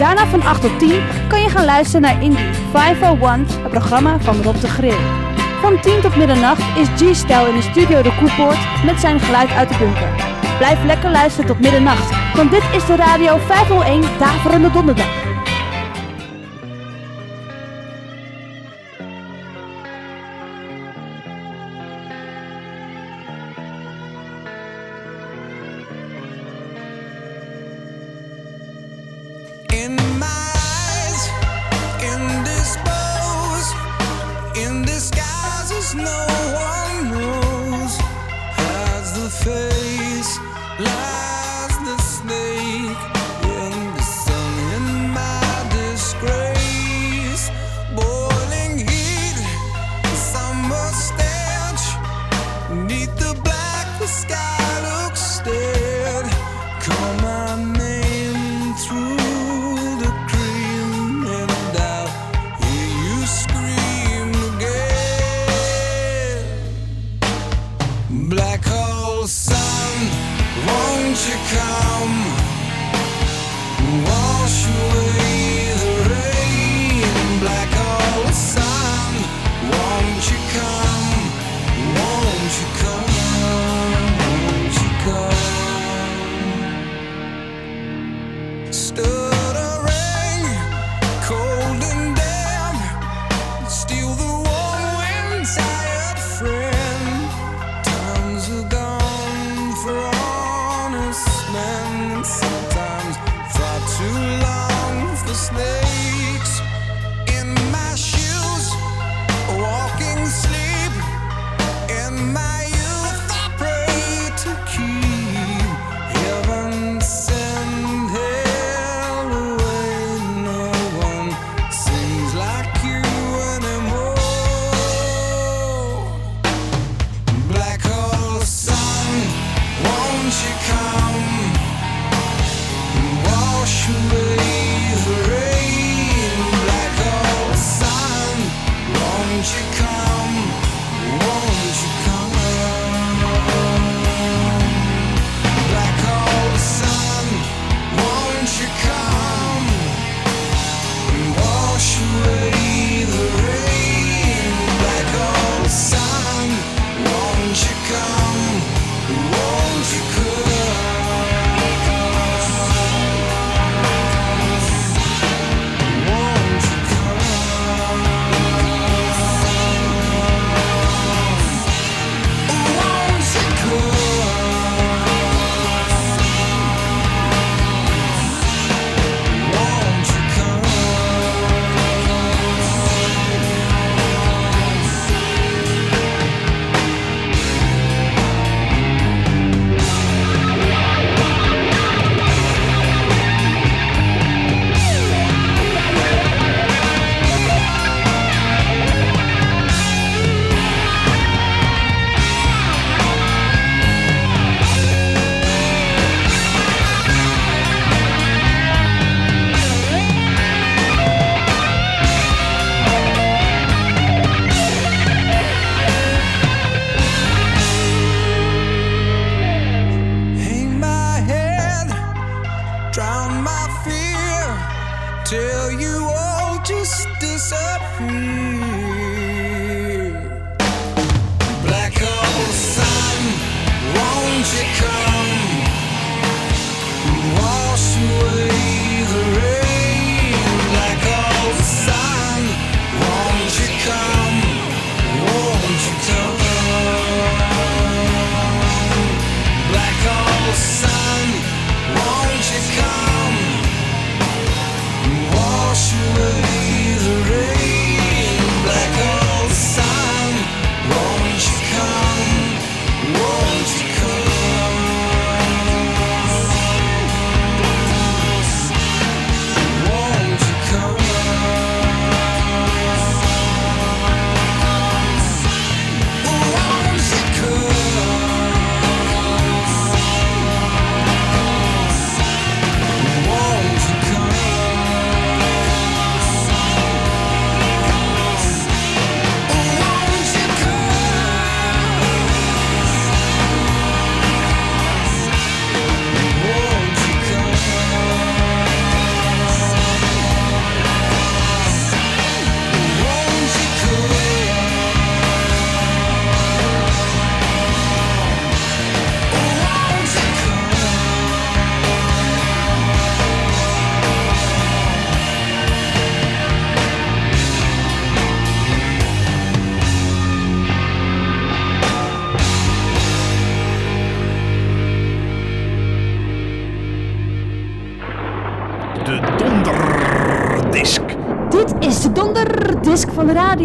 Daarna van 8 tot 10 kan je gaan luisteren naar Indie 501, het programma van Rob de Grill. Van 10 tot middernacht is G Stijl in de studio De Koepoort met zijn geluid uit de bunker. Blijf lekker luisteren tot middernacht, want dit is de Radio 501 Daverende Donderdag. face. Like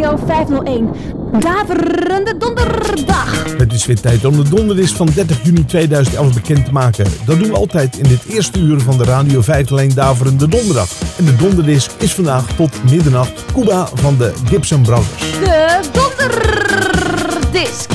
Radio 501. Daverende donderdag. Het is weer tijd om de donderdisc van 30 juni 2011 bekend te maken. Dat doen we altijd in dit eerste uur van de Radio 501 Daverende Donderdag. En de donderdisc is vandaag tot middernacht Cuba van de Gibson Brothers. De donderdisc.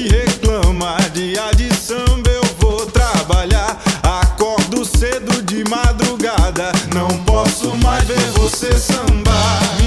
se reclama, dia de samba eu vou trabalhar. Acordo cedo de madrugada, não posso mais ver você sambar.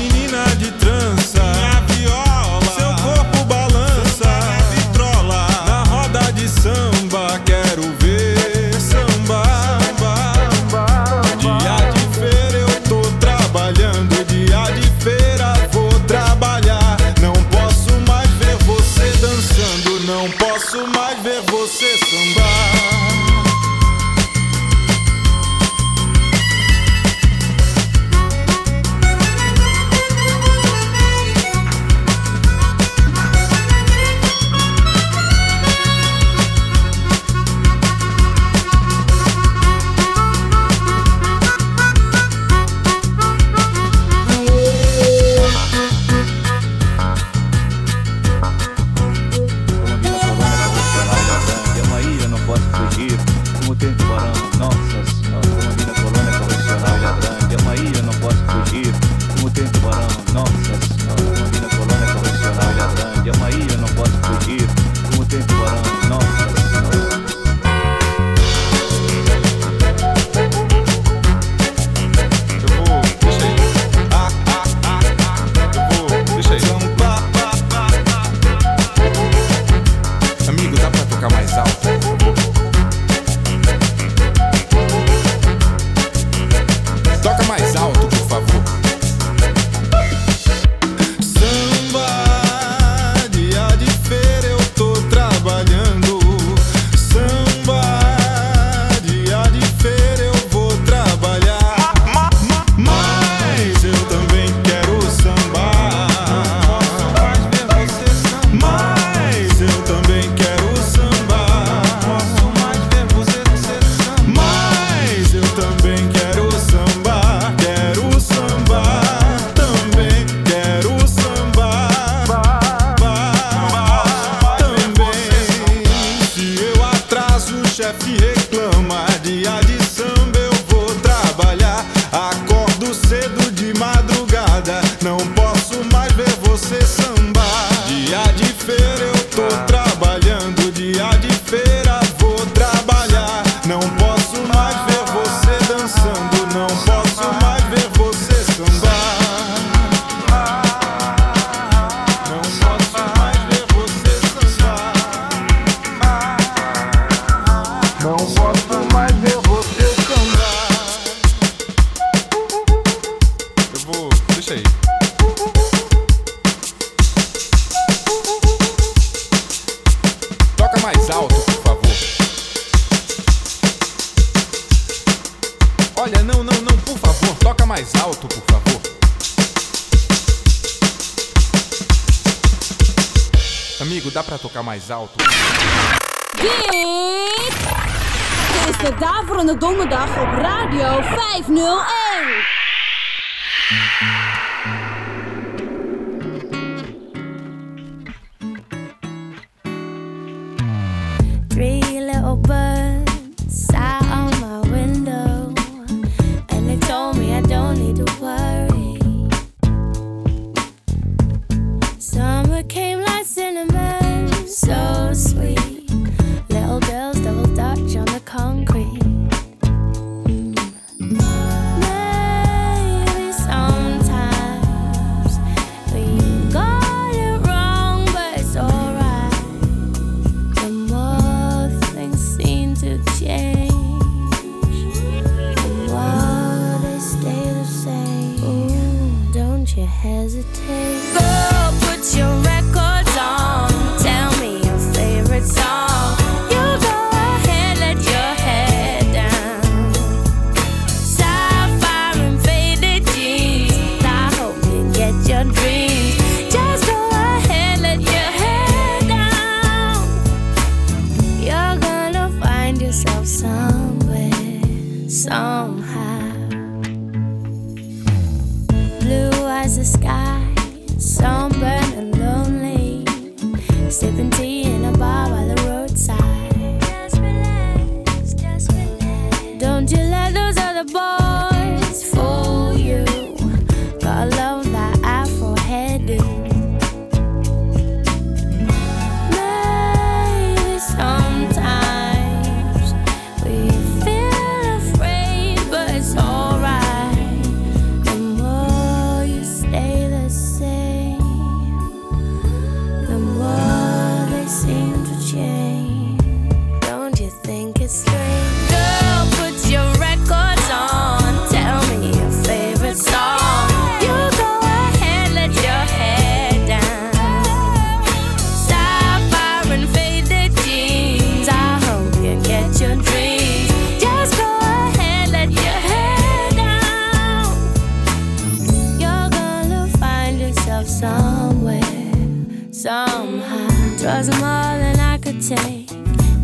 Somehow. Twas more than I could take.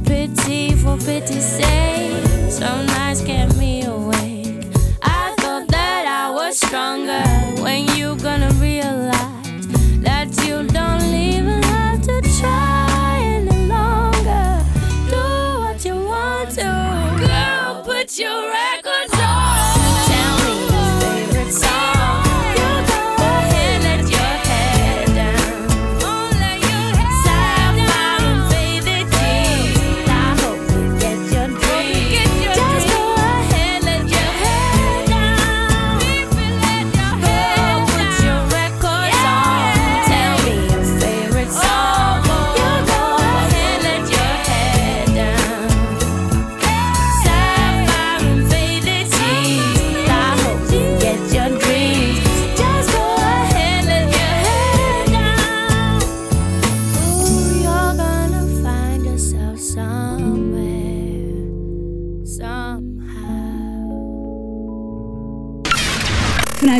Pity for pity's sake. Some nights kept me awake. I thought that I was stronger. When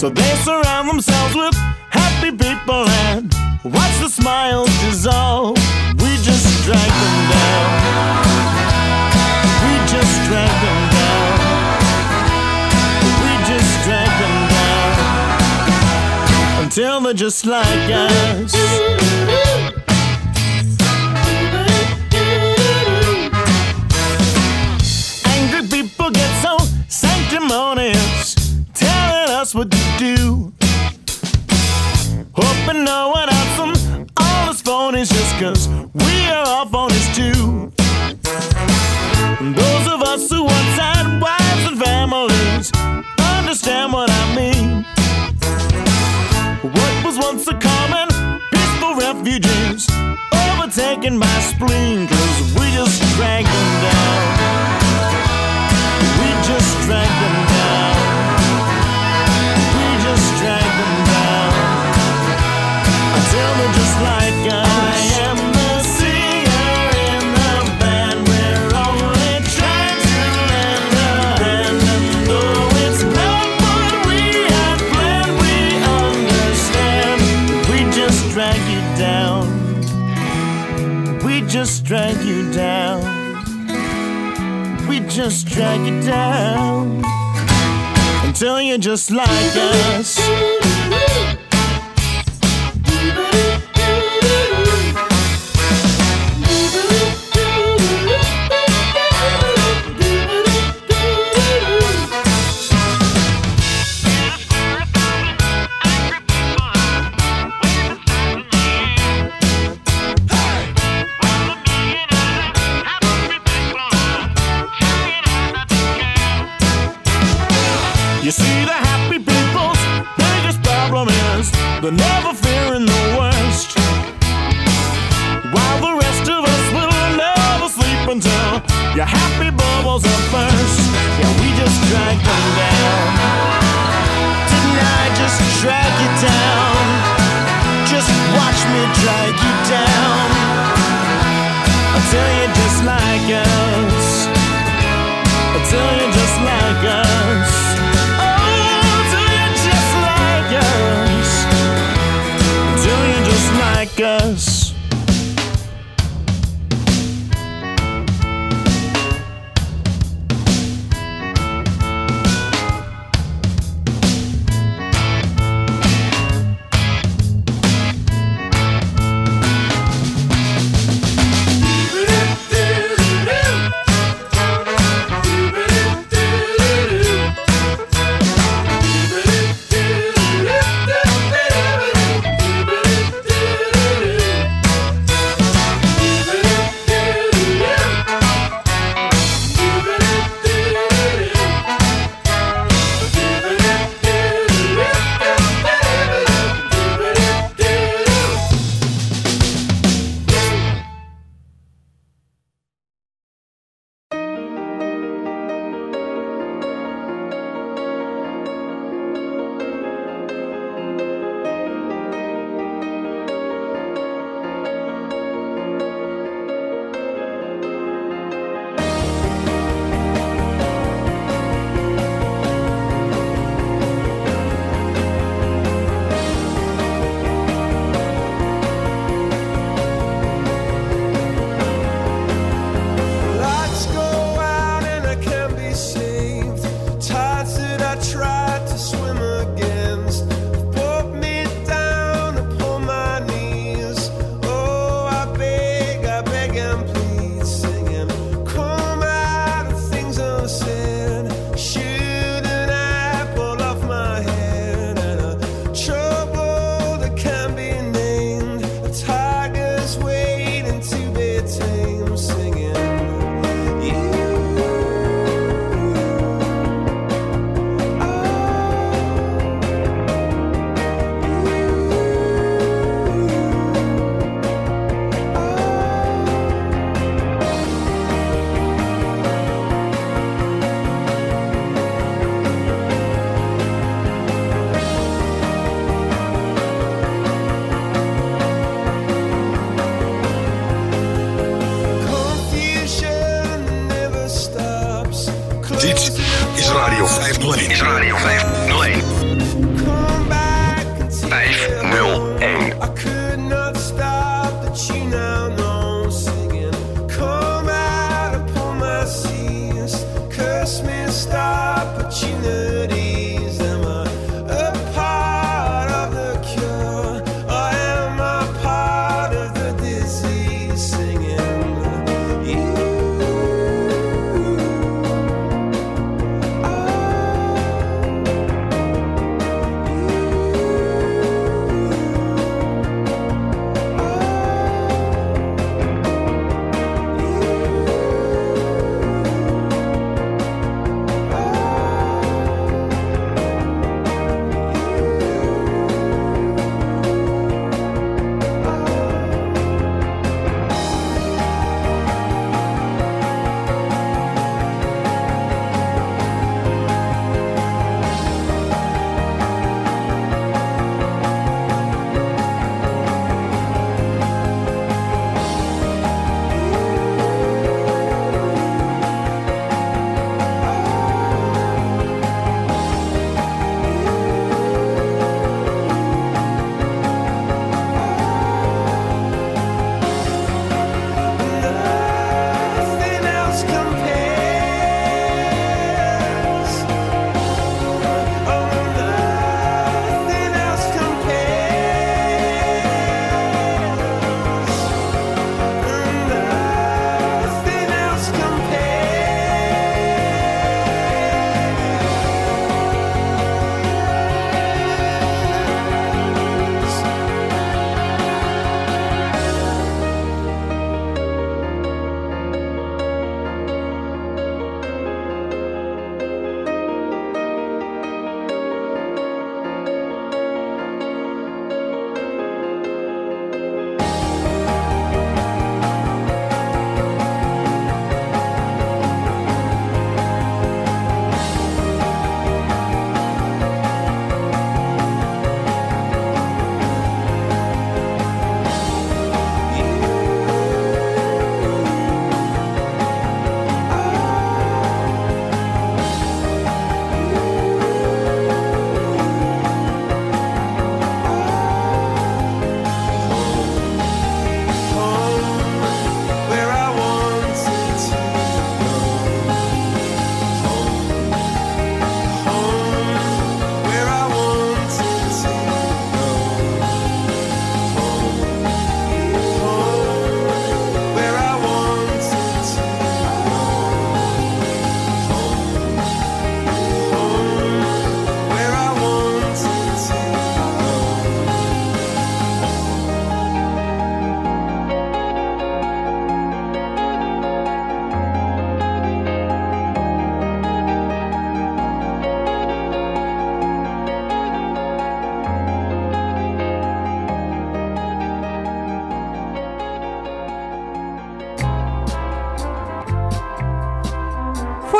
So they surround themselves with happy people and watch the smiles dissolve. We just drag them down. We just drag them down. We just drag them down until they're just like us. Us what to do. Hoping no one else on all his phonies just cause we are all phonies too. And those of us who once had wives and families understand what I mean. What was once a common, peaceful refugees overtaken by spleen, cause we just drag them down. Drag you down. We just drag you down until you're just like us. never know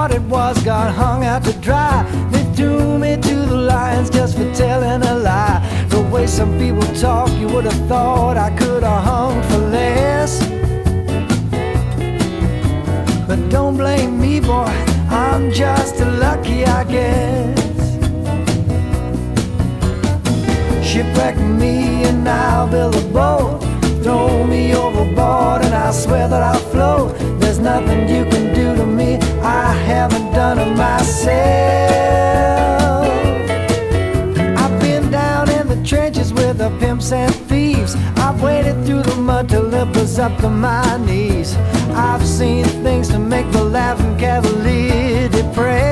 What it was got hung out to dry. They threw me to the lions just for telling a lie. The way some people talk, you would have thought I could have hung for less. But don't blame me, boy, I'm just lucky, I guess. Shipwreck me and I'll build a boat. Throw me overboard and I swear that I'll float. There's nothing you can do to me, I haven't done it myself. I've been down in the trenches with the pimps and thieves. I've waded through the mud till it was up to my knees. I've seen things to make the laughing cavalier depressed.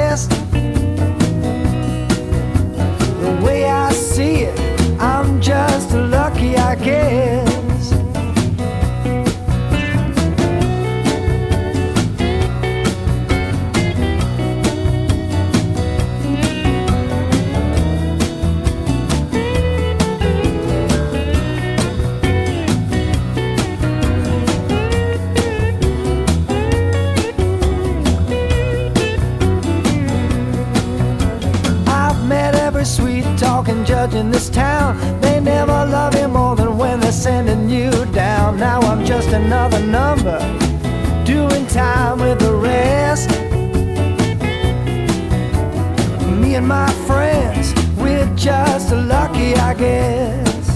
Judge in this town. They never love you more than when they're sending you down. Now I'm just another number, doing time with the rest. Me and my friends, we're just lucky, I guess.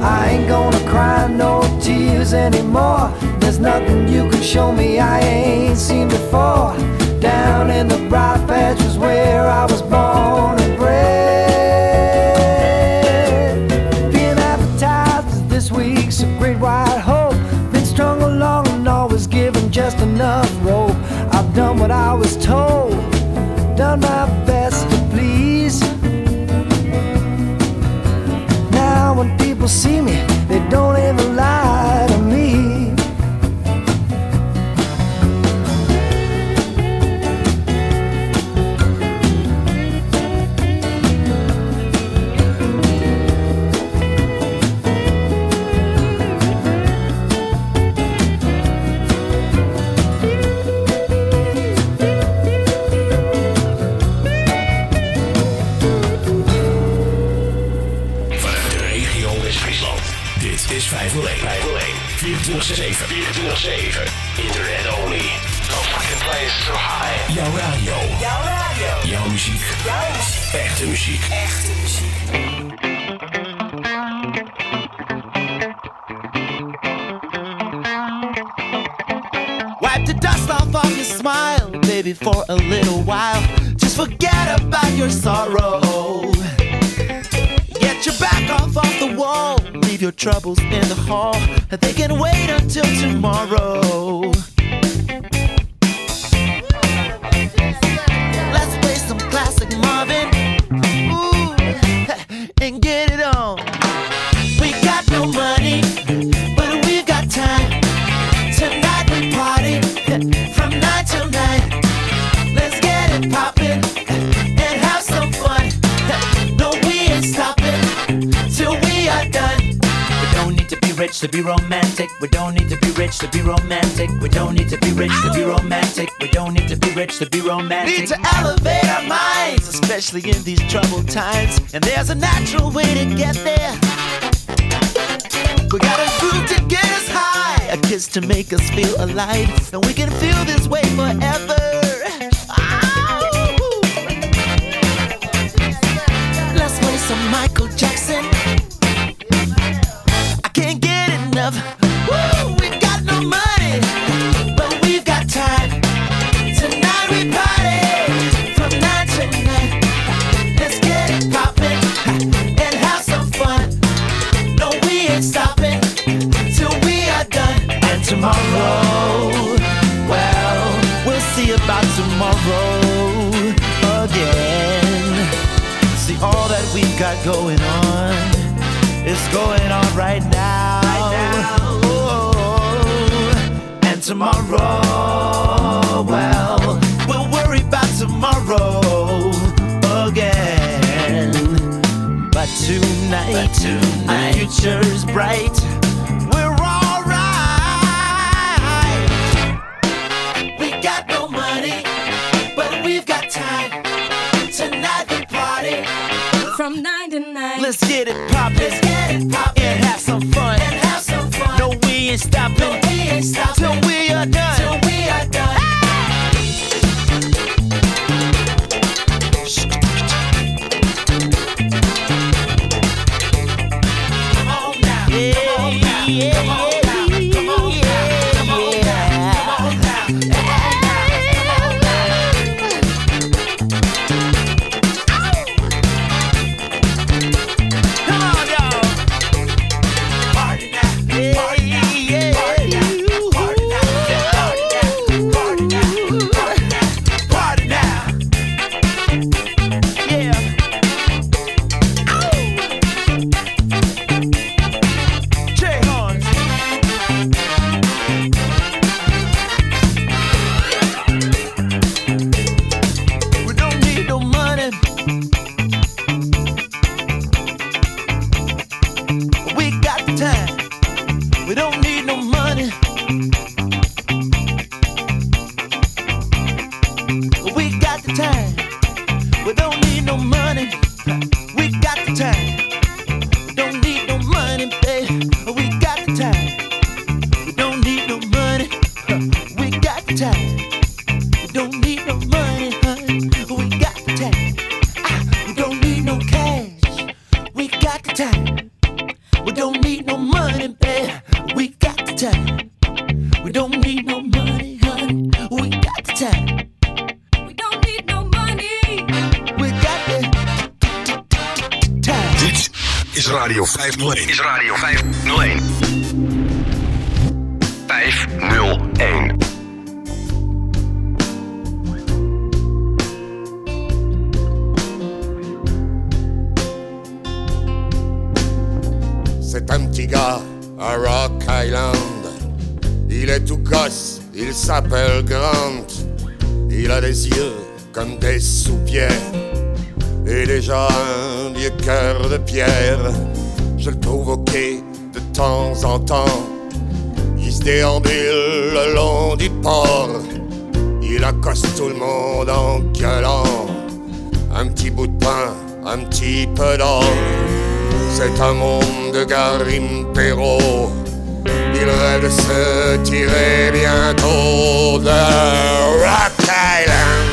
I ain't gonna cry no tears anymore. There's nothing you can show me I ain't seen before. Down in the bright patch was where I was born see me, 24-7. Internet only. No fucking place so high. Jouw radio. Jouw radio. Jouw muziek. Jouw muziek. Echte muziek. Echte muziek. Wipe the dust off of your smile, baby, for a little while. Just forget about your sorrow. Leave your troubles in the hall. They can wait until tomorrow. Rich to be romantic. We don't need to be rich to be romantic. We don't need to be rich to be romantic. We don't need to be rich to be romantic. Need to elevate our minds, especially in these troubled times. And there's a natural way to get there. We got a groove to get us high, a kiss to make us feel alive, and we can feel this way forever. Going on is going on right now. Oh, and tomorrow, well, we'll worry about tomorrow again. But tonight, our future's bright. Let's get it poppin'. Let's get it poppin'. And have some fun. And have some fun. No, we ain't stopping. No, we ain't stopping. 501. Is Radio 501. 501. C'est un petit gars à Rock Island. Il est tout gosse, il s'appelle Grant. Il a des yeux comme des soupières. Et déjà un vieux cœur de pierre. Je le quai de temps en temps. Il se déambule le long du port. Il accoste tout le monde en gueulant. Un petit bout de pain, un petit peu d'or. C'est un monde de Garimpero. Il rêve de se tirer bientôt de Rock Island.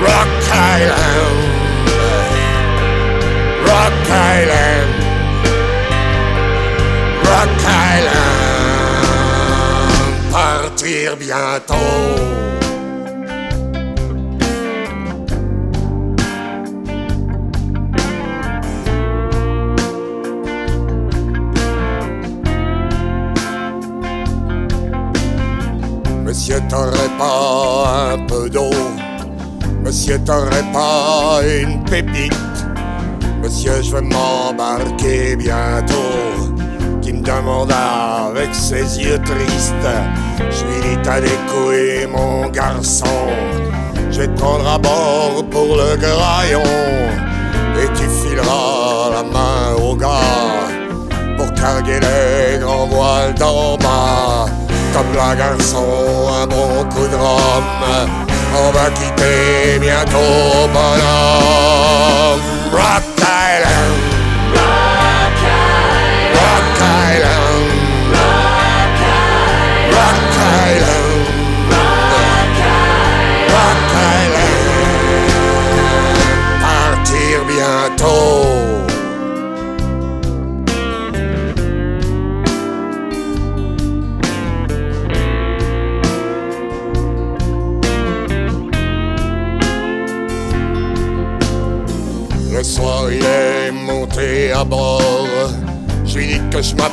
Rock Island. Rock Island. Rock Island. Partir bientôt. Monsieur, t'aurais pas un peu d'eau Monsieur, t'aurais pas une pépite Monsieur, je veux m'embarquer bientôt. Qui me demanda avec ses yeux tristes. Je lui dis t'as des mon garçon. Je vais te prendre à bord pour le graillon. Et tu fileras la main au gars Pour carguer les grands voiles d'en bas. Comme la garçon, un bon coup de rhum. On va quitter bientôt bonhomme.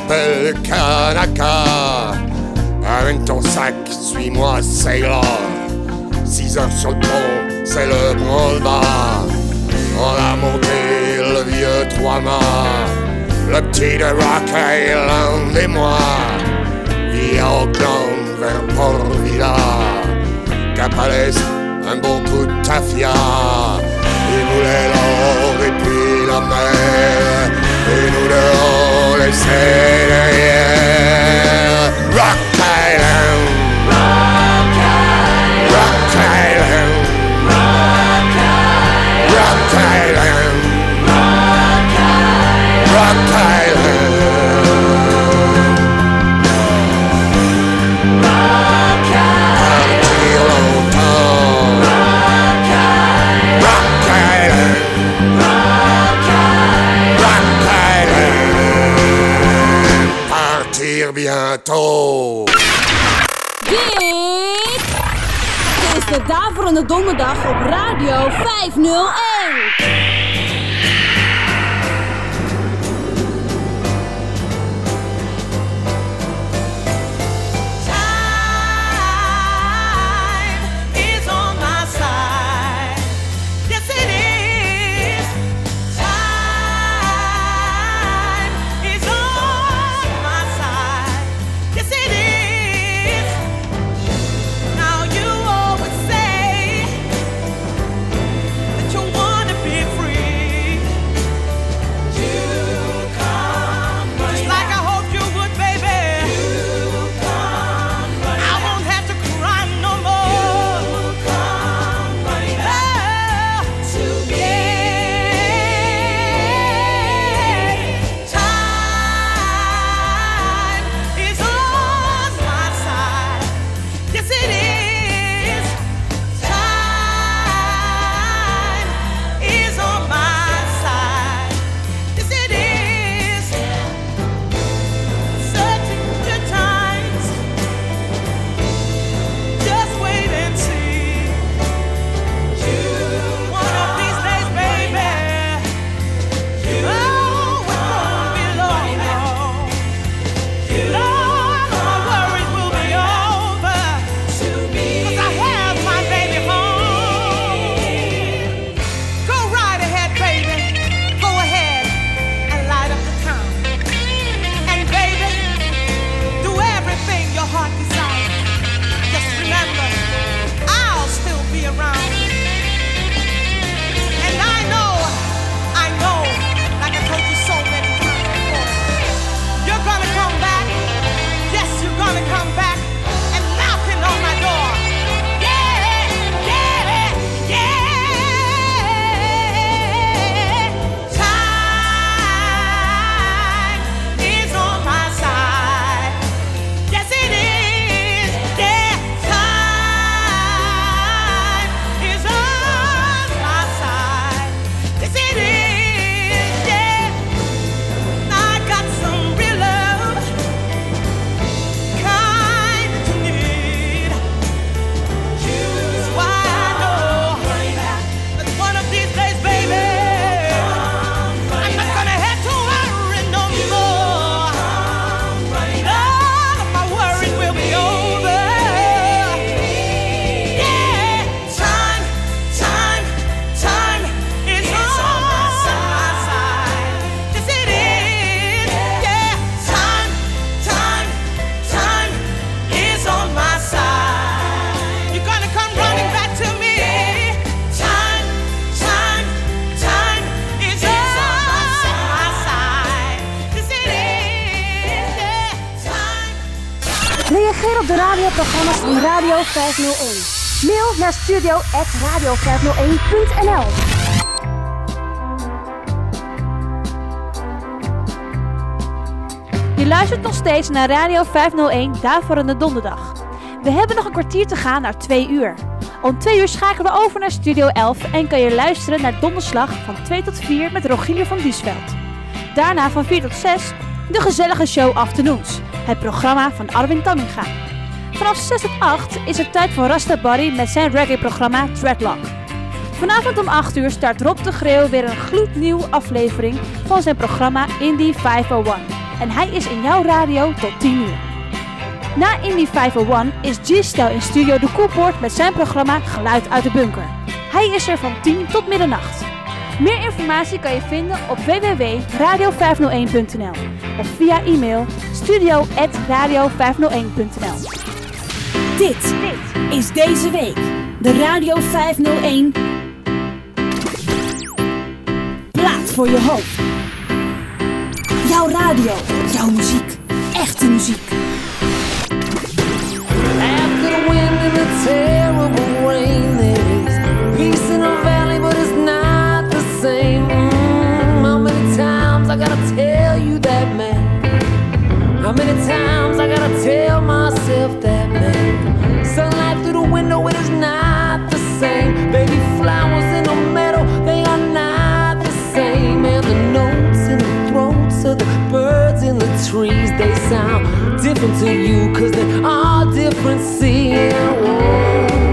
M'appelle Kanaka. Avec ton sac, suis-moi, Sailor. Six heures sur le pont, c'est le branle-bas. On a monté le vieux trois-mâts. Le petit de Rock Island et moi. Via Auckland vers Port Vila. Cap à l'est, un bon coup de tafia. Il voulait l'or et puis la mer Rock Rock Island. Rock Island. Rock Island. Rock Island. Rock Island. Bientôt. Dit is de Daverende Donderdag op Radio 501. studio.radio501.nl Je luistert nog steeds naar Radio 501 Daverende Donderdag. We hebben nog een kwartier te gaan naar 2 uur. Om 2 uur schakelen we over naar Studio 11 en kan je luisteren naar Donderslag van 2 tot 4 met Rogier van Diesveld. Daarna van 4 tot 6 de gezellige show Afternoons, het programma van Arwin Tamminga. Vanaf 6 tot 8 is het tijd voor Rasta Buddy met zijn reggae-programma Dreadlock. Vanavond om 8 uur start Rob de Greeuw weer een gloednieuwe aflevering van zijn programma Indie 501. En hij is in jouw radio tot 10 uur. Na Indie 501 is G-Stel in Studio de Koelpoort met zijn programma Geluid uit de Bunker. Hij is er van 10 tot middernacht. Meer informatie kan je vinden op www.radio501.nl of via e-mail studio.radio501.nl. Dit is deze week de Radio 501 voor je hoofd. Jouw radio, jouw muziek, echte muziek. After the wind and the terrible rain, there's peace in the valley, but it's not the same. Mm, how many times I gotta tell you that, man? How many times I gotta tell myself that, man? Sunlight through the trees, they sound different to you, cause they're all different, seeing.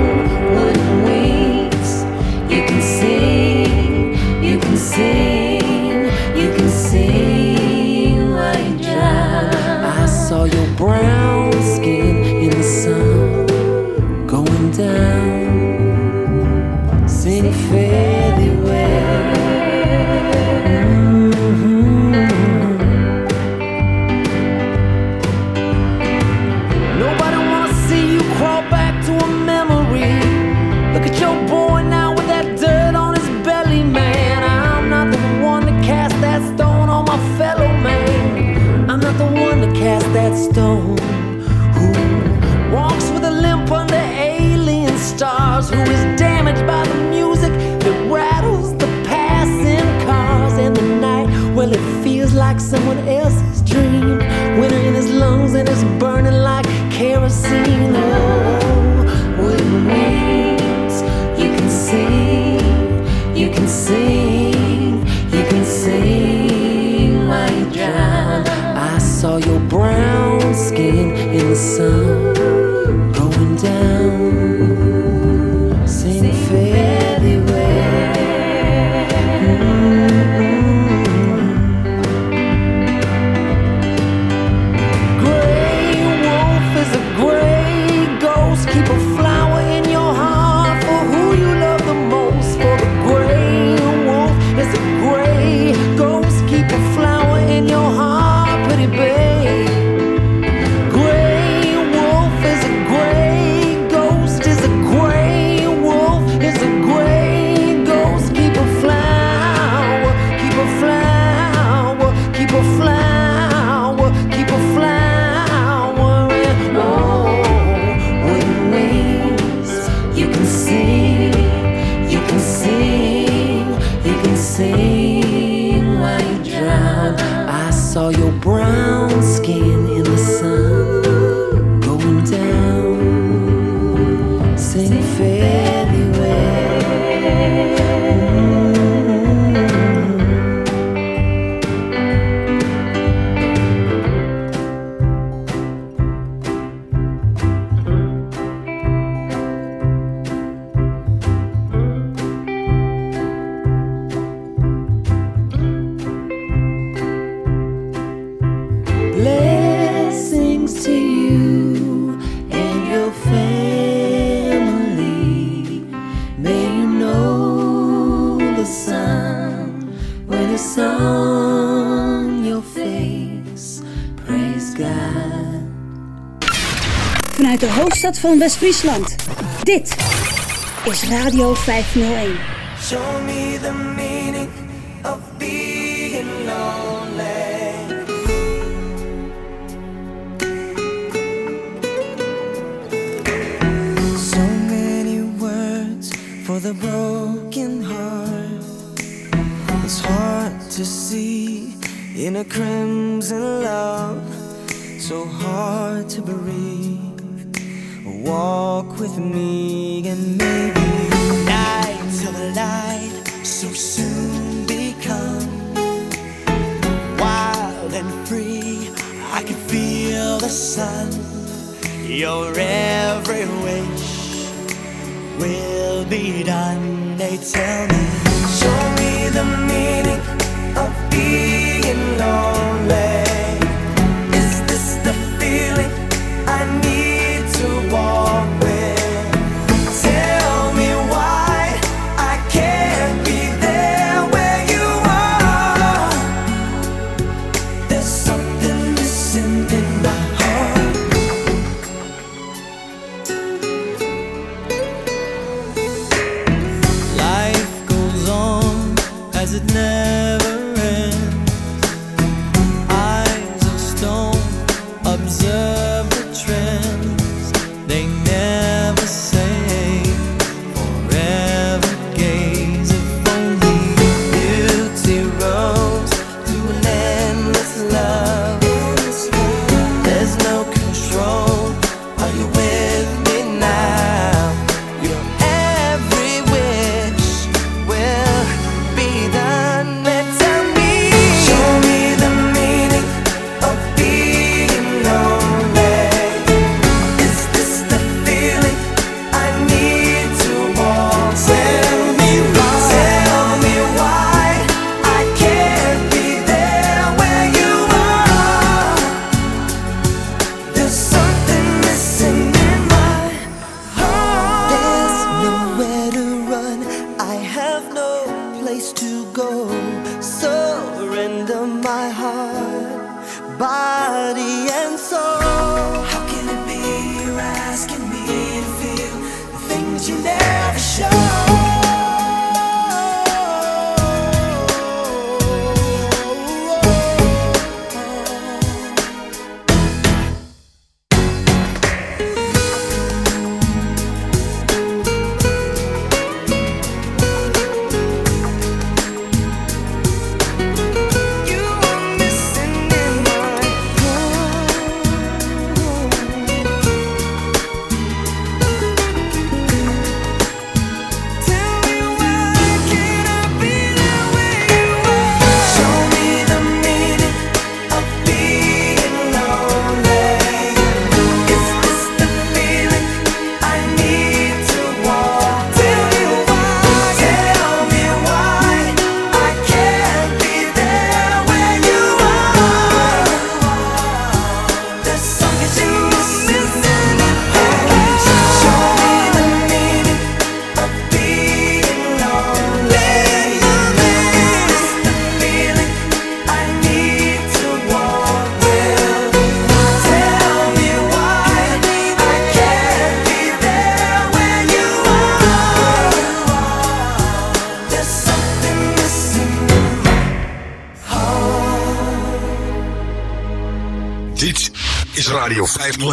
hoofdstad van West-Friesland. Dit is Radio 501. Show me the meaning of being lonely. So many words for the broken heart. It's hard to see in a crowd.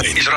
He's a.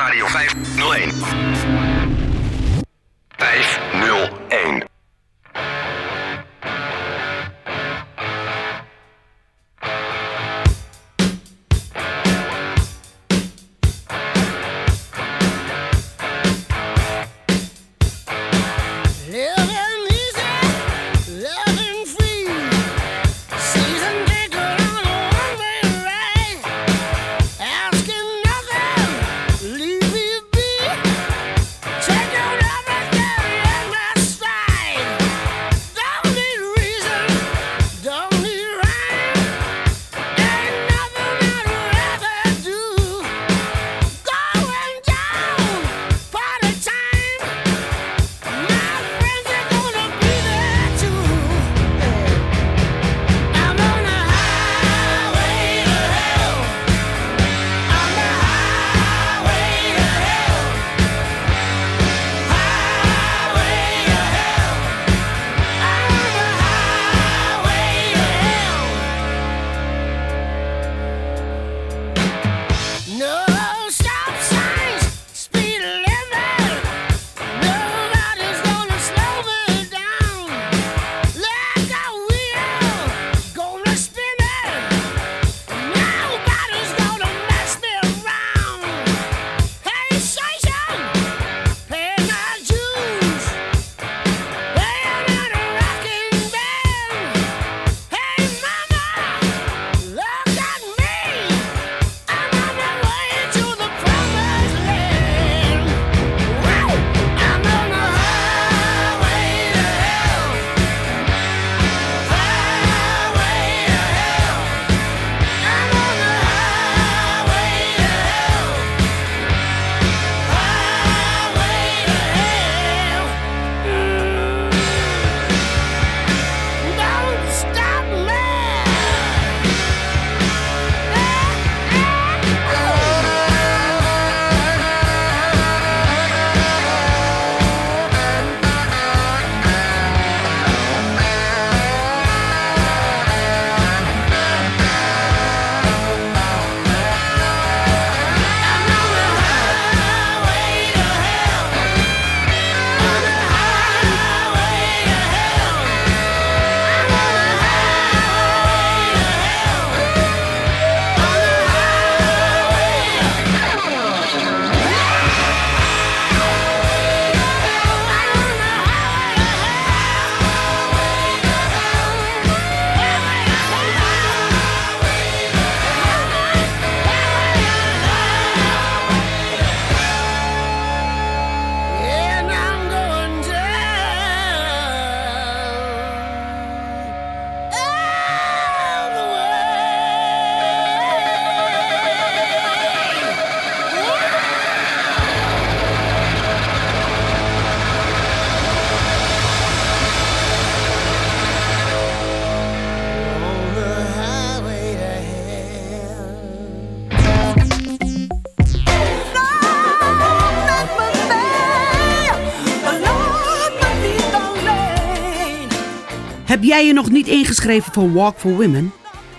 jij je nog niet ingeschreven voor Walk for Women?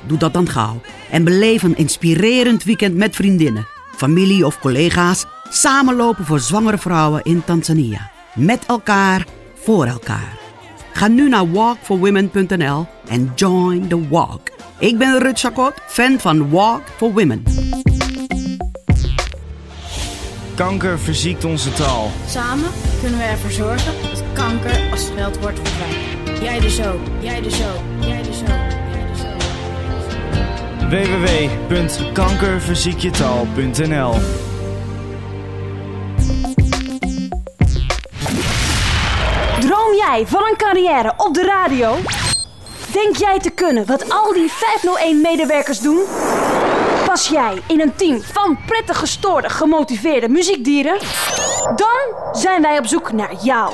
Doe dat dan gauw en beleef een inspirerend weekend met vriendinnen, familie of collega's. Samenlopen voor zwangere vrouwen in Tanzania. Met elkaar, voor elkaar. Ga nu naar walkforwomen.nl en join the walk. Ik ben Rut Chacot, fan van Walk for Women. Kanker verziekt onze taal. Samen kunnen we ervoor zorgen dat kanker als scheldwoord verdwijnt. Jij dus ook, jij dus ook, jij dus ook, www.kankerverziekjetaal.nl Droom jij van een carrière op de radio? Denk jij te kunnen wat al die 501-medewerkers doen? Pas jij in een team van prettig gestoorde, gemotiveerde muziekdieren? Dan zijn wij op zoek naar jou.